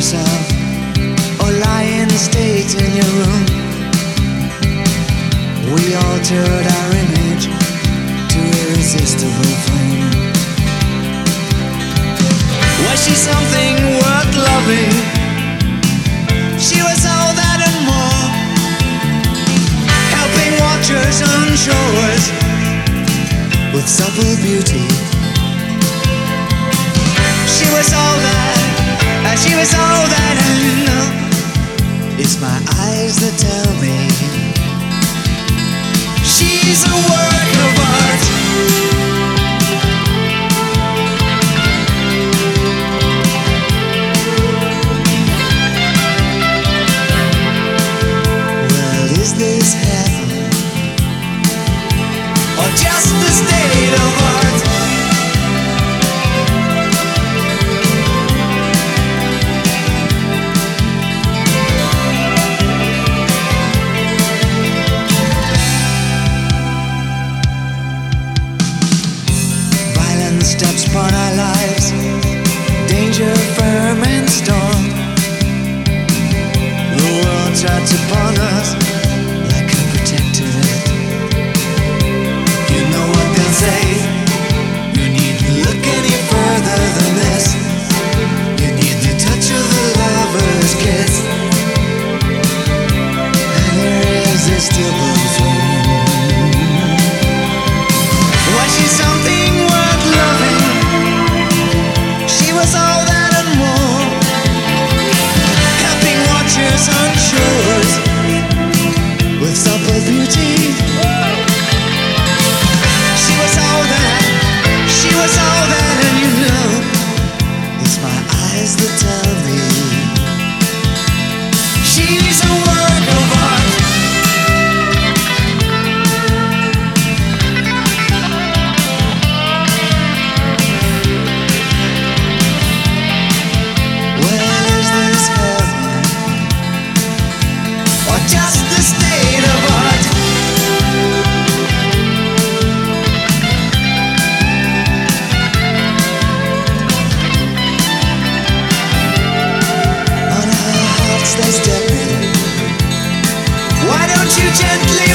yourself or lie in state in your room. We altered our image to irresistible flame. Was she something worth loving? She was all that and more. Helping watchers on shores with supple beauty. She was all that, uh, she was all lies they tell me. She's a work of art. Well, is this heaven? steps upon our lives. Danger, firm and storm. The world turns upon us like a protector. You know what they'll say. You needn't look any further than this. You need the touch of a lover's kiss. And you're irresistible. gently